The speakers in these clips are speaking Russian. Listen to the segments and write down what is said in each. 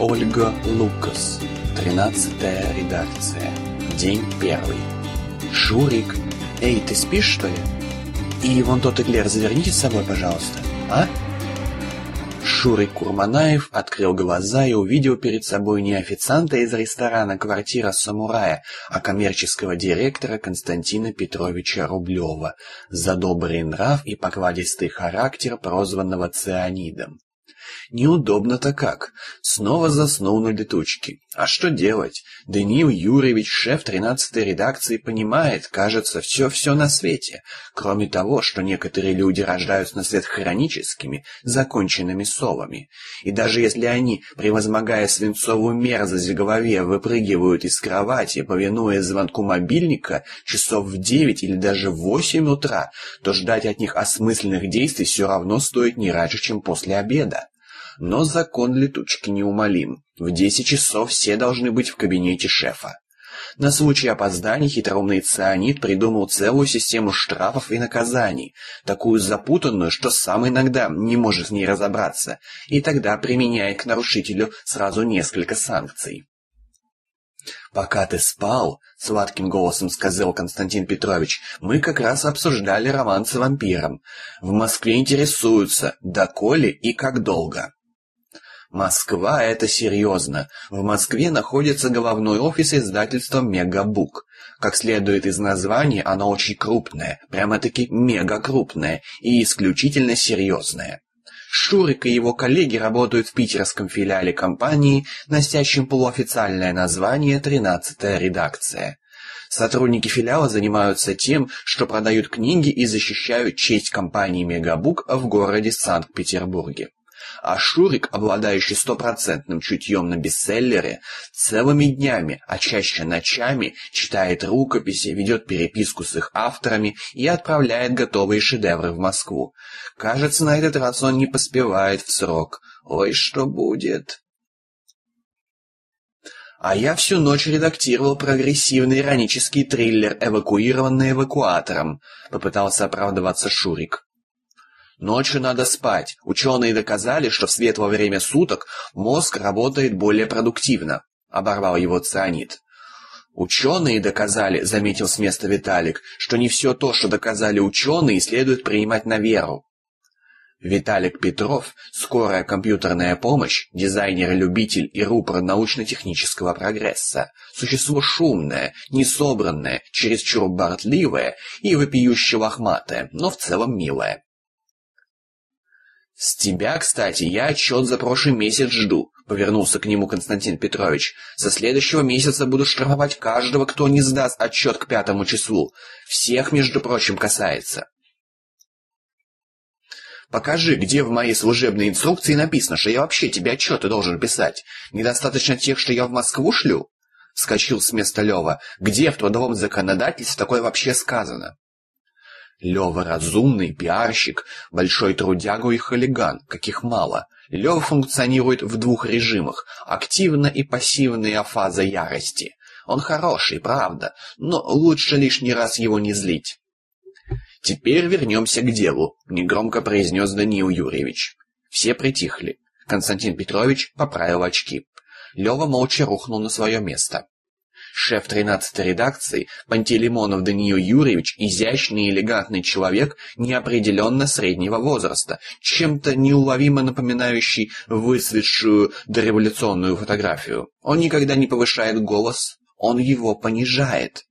Ольга Лукас. Тринадцатая редакция. День первый. Шурик. Эй, ты спишь, что ли? И вон тот эклер заверните с собой, пожалуйста. А? Шурик Курманаев открыл глаза и увидел перед собой не официанта из ресторана «Квартира самурая», а коммерческого директора Константина Петровича Рублева за добрый нрав и покладистый характер, прозванного цианидом. Неудобно-то как. Снова заснул на летучке. А что делать? Даниил Юрьевич, шеф тринадцатой редакции, понимает, кажется, все-все на свете. Кроме того, что некоторые люди рождаются на свет хроническими, законченными совами. И даже если они, превозмогая свинцовую мерзость в голове, выпрыгивают из кровати, повинуясь звонку мобильника, часов в девять или даже в восемь утра, то ждать от них осмысленных действий все равно стоит не раньше, чем после обеда. Но закон летучки неумолим. В десять часов все должны быть в кабинете шефа. На случай опозданий хитроумный цианид придумал целую систему штрафов и наказаний, такую запутанную, что сам иногда не может в ней разобраться, и тогда применяет к нарушителю сразу несколько санкций. «Пока ты спал», — сладким голосом сказал Константин Петрович, «мы как раз обсуждали роман с вампиром. В Москве интересуются, доколе и как долго». Москва — это серьезно. В Москве находится головной офис издательства «Мегабук». Как следует из названия, оно очень крупное, прямо-таки мега-крупное и исключительно серьезное. Шурик и его коллеги работают в питерском филиале компании, носящем полуофициальное название «Тринадцатая редакция». Сотрудники филиала занимаются тем, что продают книги и защищают честь компании «Мегабук» в городе Санкт-Петербурге а Шурик, обладающий стопроцентным чутьем на бестселлеры, целыми днями, а чаще ночами читает рукописи, ведет переписку с их авторами и отправляет готовые шедевры в Москву. Кажется, на этот раз он не поспевает в срок. Ой, что будет? А я всю ночь редактировал прогрессивный иронический триллер «Эвакуированный эвакуатором», — попытался оправдываться Шурик. Ночью надо спать. Ученые доказали, что в светлое время суток мозг работает более продуктивно. Оборвал его цианид. Ученые доказали, заметил с места Виталик, что не все то, что доказали ученые, следует принимать на веру. Виталик Петров, скорая компьютерная помощь, дизайнер-любитель и рупор научно-технического прогресса. Существо шумное, несобранное, чересчур бортливое и вопиюще лохматое, но в целом милое. «С тебя, кстати, я отчет за прошлый месяц жду», — повернулся к нему Константин Петрович. «Со следующего месяца буду штрафовать каждого, кто не сдаст отчет к пятому числу. Всех, между прочим, касается». «Покажи, где в моей служебной инструкции написано, что я вообще тебе отчеты должен писать. Недостаточно тех, что я в Москву шлю?» — вскочил с места Лева. «Где в трудовом законодательстве такое вообще сказано?» Лёва разумный, пиарщик, большой трудяга и хулиган, каких мало. Лёва функционирует в двух режимах – активно и пассивная фаза ярости. Он хороший, правда, но лучше лишний раз его не злить. «Теперь вернемся к делу», — негромко произнес Даниил Юрьевич. Все притихли. Константин Петрович поправил очки. Лёва молча рухнул на свое место. Шеф 13-й редакции Пантелеймонов Даниил Юрьевич изящный и элегантный человек неопределенно среднего возраста, чем-то неуловимо напоминающий выцветшую дореволюционную фотографию. Он никогда не повышает голос, он его понижает.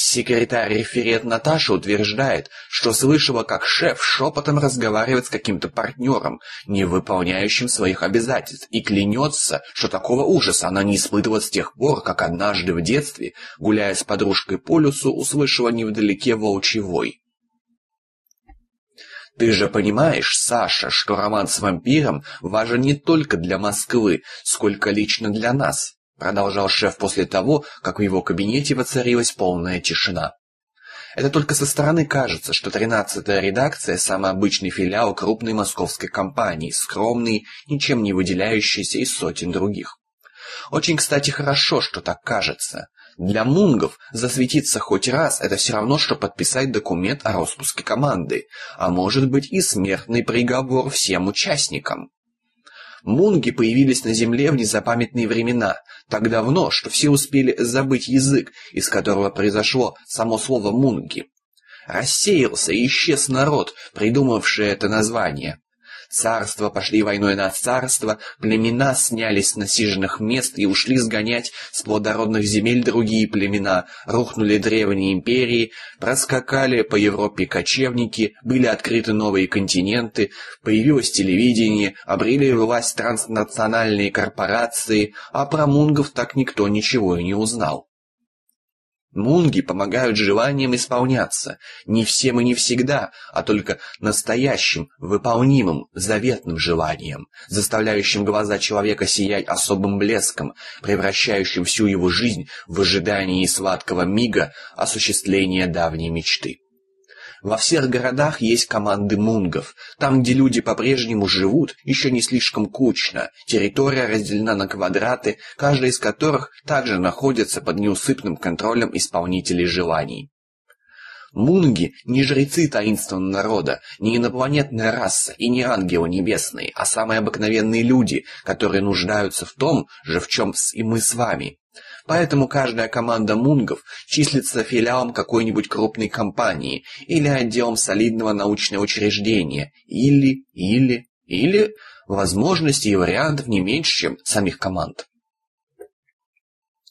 Секретарь-референт Наташа утверждает, что слышала, как шеф шепотом разговаривает с каким-то партнером, не выполняющим своих обязательств, и клянется, что такого ужаса она не испытывала с тех пор, как однажды в детстве, гуляя с подружкой по лесу, услышала невдалеке волчий вой. Ты же понимаешь, Саша, что роман с вампиром важен не только для Москвы, сколько лично для нас. Продолжал шеф после того, как в его кабинете воцарилась полная тишина. Это только со стороны кажется, что тринадцатая редакция – самый обычный филиал крупной московской компании, скромный, ничем не выделяющийся из сотен других. Очень, кстати, хорошо, что так кажется. Для мунгов засветиться хоть раз – это все равно, что подписать документ о распуске команды, а может быть и смертный приговор всем участникам. Мунги появились на Земле в незапамятные времена, так давно, что все успели забыть язык, из которого произошло само слово «мунги». Рассеялся и исчез народ, придумавший это название. Царства пошли войной на царство, племена снялись с насиженных мест и ушли сгонять с плодородных земель другие племена, рухнули древние империи, проскакали по Европе кочевники, были открыты новые континенты, появилось телевидение, обрели власть транснациональные корпорации, а про мунгов так никто ничего и не узнал. Мунги помогают желаниям исполняться, не всем и не всегда, а только настоящим, выполнимым, заветным желаниям, заставляющим глаза человека сиять особым блеском, превращающим всю его жизнь в ожидании сладкого мига осуществления давней мечты. Во всех городах есть команды мунгов. Там, где люди по-прежнему живут, еще не слишком кучно. Территория разделена на квадраты, каждый из которых также находится под неусыпным контролем исполнителей желаний. Мунги не жрецы таинственного народа, не инопланетная раса и не ангелы небесные, а самые обыкновенные люди, которые нуждаются в том же, в чем и мы с вами. Поэтому каждая команда мунгов числится филиалом какой-нибудь крупной компании или отделом солидного научного учреждения, или, или, или возможностей и вариантов не меньше, чем самих команд.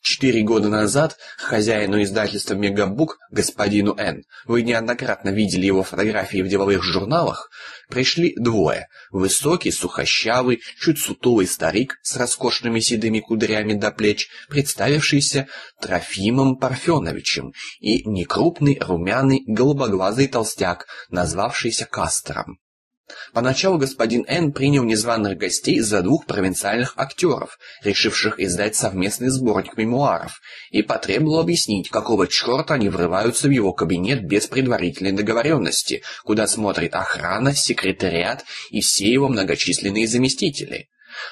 Четыре года назад хозяину издательства «Мегабук», господину Н, вы неоднократно видели его фотографии в деловых журналах, пришли двое. Высокий, сухощавый, чуть сутулый старик с роскошными седыми кудрями до плеч, представившийся Трофимом Парфеновичем, и некрупный, румяный, голубоглазый толстяк, назвавшийся Кастером. Поначалу господин Н принял незваных гостей за двух провинциальных актеров, решивших издать совместный сборник мемуаров, и потребовал объяснить, какого черта они врываются в его кабинет без предварительной договоренности, куда смотрит охрана, секретариат и все его многочисленные заместители.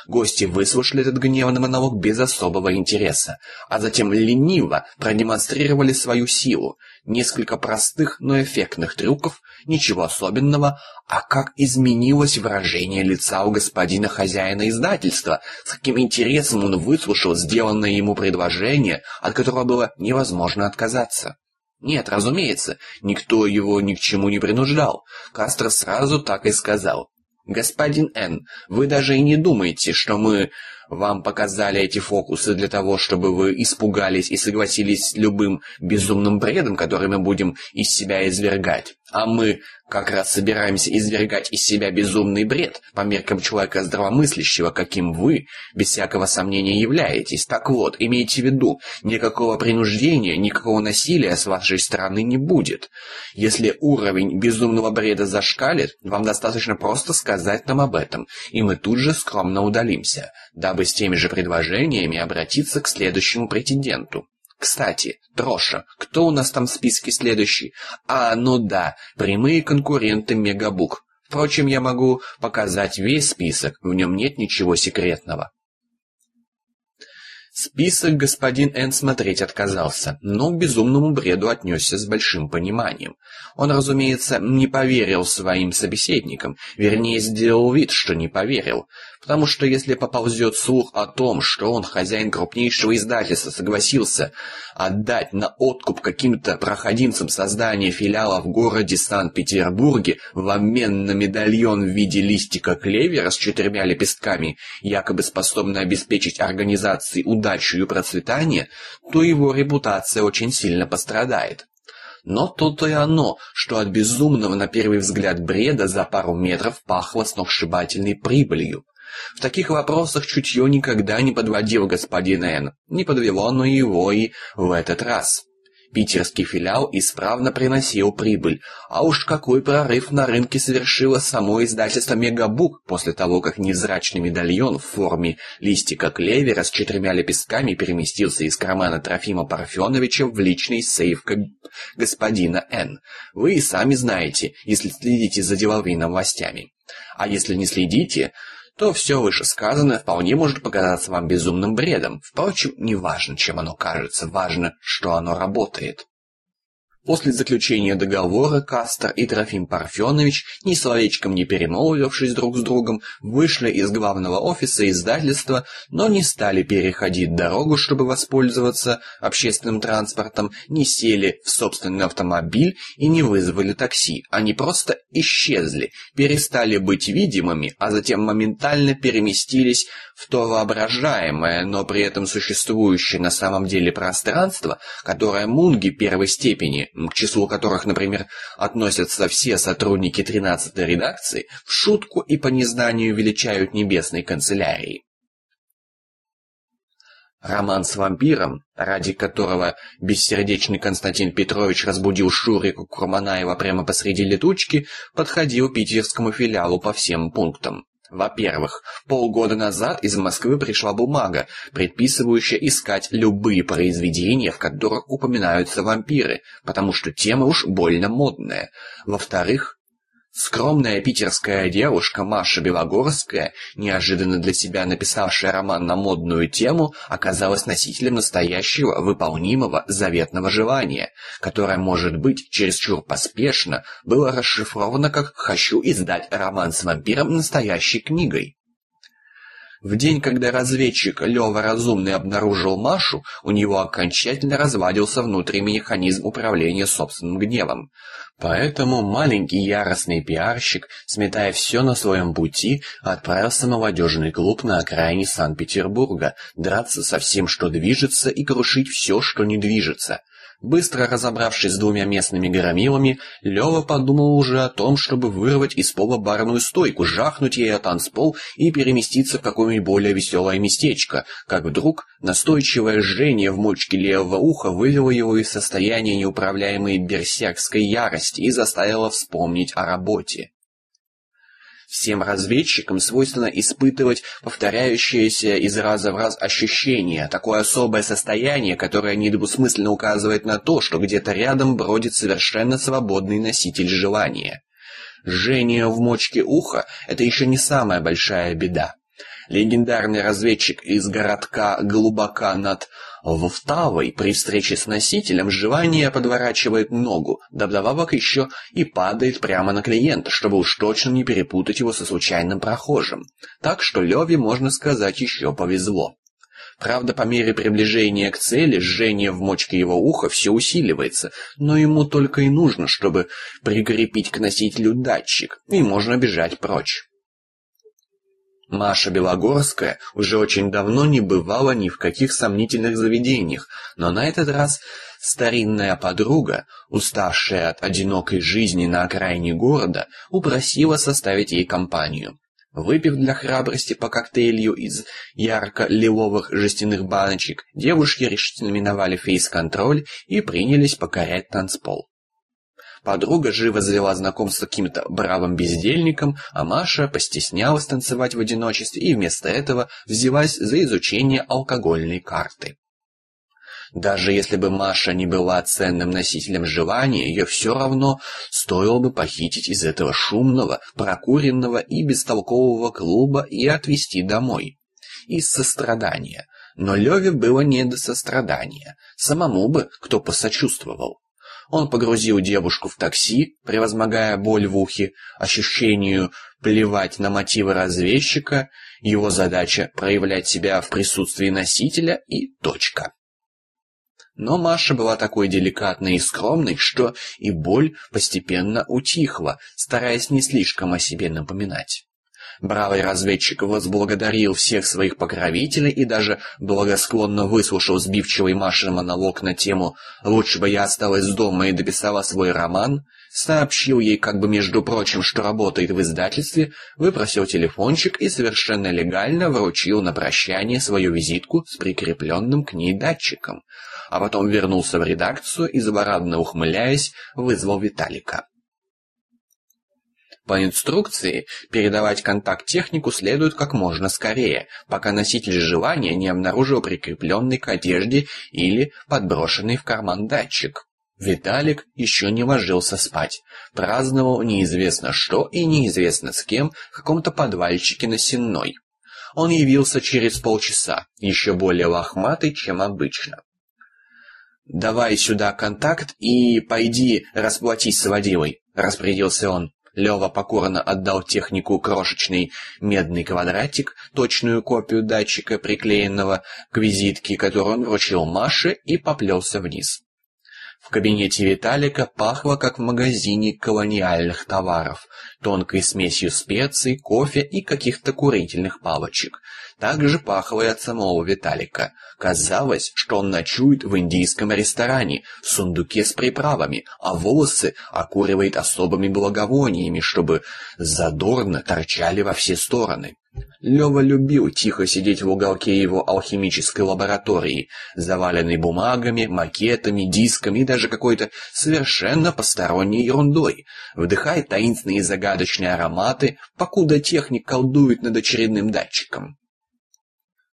Гости выслушали этот гневный монолог без особого интереса, а затем лениво продемонстрировали свою силу. Несколько простых, но эффектных трюков, ничего особенного, а как изменилось выражение лица у господина хозяина издательства, с каким интересом он выслушал сделанное ему предложение, от которого было невозможно отказаться. Нет, разумеется, никто его ни к чему не принуждал. Кастро сразу так и сказал. «Господин Н, вы даже и не думаете, что мы вам показали эти фокусы для того, чтобы вы испугались и согласились с любым безумным бредом, который мы будем из себя извергать. А мы как раз собираемся извергать из себя безумный бред по меркам человека здравомыслящего, каким вы, без всякого сомнения, являетесь. Так вот, имейте в виду, никакого принуждения, никакого насилия с вашей стороны не будет. Если уровень безумного бреда зашкалит, вам достаточно просто сказать нам об этом, и мы тут же скромно удалимся, дабы с теми же предложениями обратиться к следующему претенденту. Кстати, Троша, кто у нас там в списке следующий? А, ну да, прямые конкуренты Мегабук. Впрочем, я могу показать весь список, в нем нет ничего секретного. Список господин Н смотреть отказался, но к безумному бреду отнесся с большим пониманием. Он, разумеется, не поверил своим собеседникам, вернее, сделал вид, что не поверил, потому что если поползет слух о том, что он, хозяин крупнейшего издательства, согласился отдать на откуп каким-то проходимцам создание филиала в городе Санкт-Петербурге в обмен на медальон в виде листика клевера с четырьмя лепестками, якобы способный обеспечить организации удачу и процветание, то его репутация очень сильно пострадает. Но то-то и оно, что от безумного на первый взгляд бреда за пару метров пахло сногсшибательной прибылью. В таких вопросах чутье никогда не подводил господина Н. Не подвело оно его и в этот раз. Питерский филиал исправно приносил прибыль, а уж какой прорыв на рынке совершило само издательство «Мегабук» после того, как невзрачный медальон в форме листика клевера с четырьмя лепестками переместился из кармана Трофима Парфеновича в личный сейф господина Н. Вы и сами знаете, если следите за деловыми новостями. А если не следите, то все вышесказанное вполне может показаться вам безумным бредом. Впрочем, не важно, чем оно кажется, важно, что оно работает. После заключения договора Кастер и Трофим Парфенович, ни словечком не перемолвившись друг с другом, вышли из главного офиса издательства, но не стали переходить дорогу, чтобы воспользоваться общественным транспортом, не сели в собственный автомобиль и не вызвали такси. Они просто исчезли, перестали быть видимыми, а затем моментально переместились в то воображаемое, но при этом существующее на самом деле пространство, которое Мунги первой степени, к числу которых, например, относятся все сотрудники 13-й редакции, в шутку и по незнанию величают небесной канцелярии. Роман с вампиром, ради которого бессердечный Константин Петрович разбудил Шурику Курманаева прямо посреди летучки, подходил питерскому филиалу по всем пунктам. Во-первых, полгода назад из Москвы пришла бумага, предписывающая искать любые произведения, в которых упоминаются вампиры, потому что тема уж больно модная. Во-вторых, Скромная питерская девушка Маша Белогорская, неожиданно для себя написавшая роман на модную тему, оказалась носителем настоящего выполнимого заветного желания, которое, может быть, чересчур поспешно было расшифровано как «хочу издать роман с вампиром настоящей книгой». В день, когда разведчик Лёва Разумный обнаружил Машу, у него окончательно развалился внутренний механизм управления собственным гневом. Поэтому маленький яростный пиарщик, сметая все на своем пути, отправился в молодежный клуб на окраине Санкт-Петербурга, драться со всем, что движется, и крушить все, что не движется — Быстро разобравшись с двумя местными громилами, Лёва подумал уже о том, чтобы вырвать из пола барную стойку, жахнуть ей о танцпол и переместиться в какое-нибудь более веселое местечко, как вдруг настойчивое жжение в мочке левого уха вывело его из состояния неуправляемой берсеркской ярости и заставило вспомнить о работе. Всем разведчикам свойственно испытывать повторяющееся из раза в раз ощущение, такое особое состояние, которое недвусмысленно указывает на то, что где-то рядом бродит совершенно свободный носитель желания. Жжение в мочке уха — это еще не самая большая беда. Легендарный разведчик из городка Глубока над Вовтавой при встрече с носителем жевание подворачивает ногу, да вдобавок еще и падает прямо на клиента, чтобы уж точно не перепутать его со случайным прохожим. Так что Леве, можно сказать, еще повезло. Правда, по мере приближения к цели жжение в мочке его уха все усиливается, но ему только и нужно, чтобы прикрепить к носителю датчик, и можно бежать прочь. Маша Белогорская уже очень давно не бывала ни в каких сомнительных заведениях, но на этот раз старинная подруга, уставшая от одинокой жизни на окраине города, упросила составить ей компанию. Выпив для храбрости по коктейлю из ярко-лиловых жестяных баночек, девушки решительно миновали фейс-контроль и принялись покорять танцпол. Подруга живо завела знакомство с каким-то бравым бездельником, а Маша постеснялась танцевать в одиночестве и вместо этого взялась за изучение алкогольной карты. Даже если бы Маша не была ценным носителем желания, ее все равно стоило бы похитить из этого шумного, прокуренного и бестолкового клуба и отвезти домой. Из сострадания. Но Леве было не до сострадания. Самому бы кто посочувствовал. Он погрузил девушку в такси, превозмогая боль в ухе, ощущению плевать на мотивы разведчика, его задача проявлять себя в присутствии носителя и точка. Но Маша была такой деликатной и скромной, что и боль постепенно утихла, стараясь не слишком о себе напоминать. Бравый разведчик возблагодарил всех своих покровителей и даже благосклонно выслушал сбивчивый Машин монолог на тему «Лучше бы я осталась дома и дописала свой роман», сообщил ей как бы между прочим, что работает в издательстве, выпросил телефончик и совершенно легально вручил на прощание свою визитку с прикрепленным к ней датчиком, а потом вернулся в редакцию и, злорадно ухмыляясь, вызвал Виталика. По инструкции, передавать контакт технику следует как можно скорее, пока носитель желания не обнаружил прикрепленный к одежде или подброшенный в карман датчик. Виталик еще не ложился спать. Праздновал неизвестно что и неизвестно с кем в каком-то подвальчике на Сенной. Он явился через полчаса, еще более лохматый, чем обычно. «Давай сюда контакт и пойди расплатись с водилой», — распорядился он. Лева покорно отдал технику крошечный медный квадратик, точную копию датчика, приклеенного к визитке, которую он вручил Маше, и поплелся вниз. В кабинете Виталика пахло, как в магазине колониальных товаров, тонкой смесью специй, кофе и каких-то курительных палочек. Также пахло и от самого Виталика. Казалось, что он ночует в индийском ресторане, в сундуке с приправами, а волосы окуривает особыми благовониями, чтобы задорно торчали во все стороны. Лёва любил тихо сидеть в уголке его алхимической лаборатории, заваленной бумагами, макетами, дисками и даже какой-то совершенно посторонней ерундой, вдыхая таинственные загадочные ароматы, покуда техник колдует над очередным датчиком.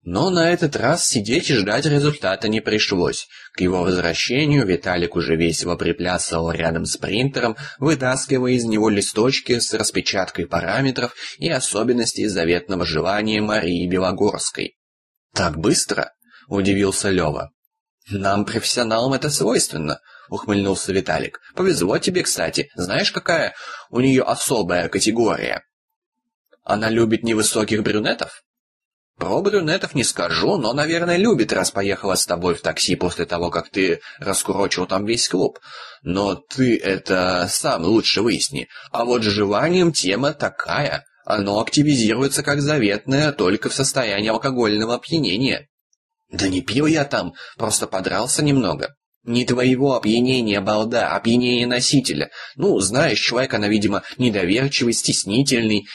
Но на этот раз сидеть и ждать результата не пришлось. К его возвращению Виталик уже весело приплясывал рядом с принтером, вытаскивая из него листочки с распечаткой параметров и особенностей заветного желания Марии Белогорской. «Так быстро?» — удивился Лёва. «Нам, профессионалам, это свойственно», — ухмыльнулся Виталик. «Повезло тебе, кстати. Знаешь, какая у нее особая категория?» «Она любит невысоких брюнетов?» Про брюнетов не скажу, но, наверное, любит, раз поехала с тобой в такси после того, как ты раскурочил там весь клуб. Но ты это сам лучше выясни. А вот с желанием тема такая. Оно активизируется как заветное только в состоянии алкогольного опьянения. Да не пил я там, просто подрался немного. Не твоего опьянения, балда, опьянения носителя. Ну, знаешь, человек, она, видимо, недоверчивый, стеснительный,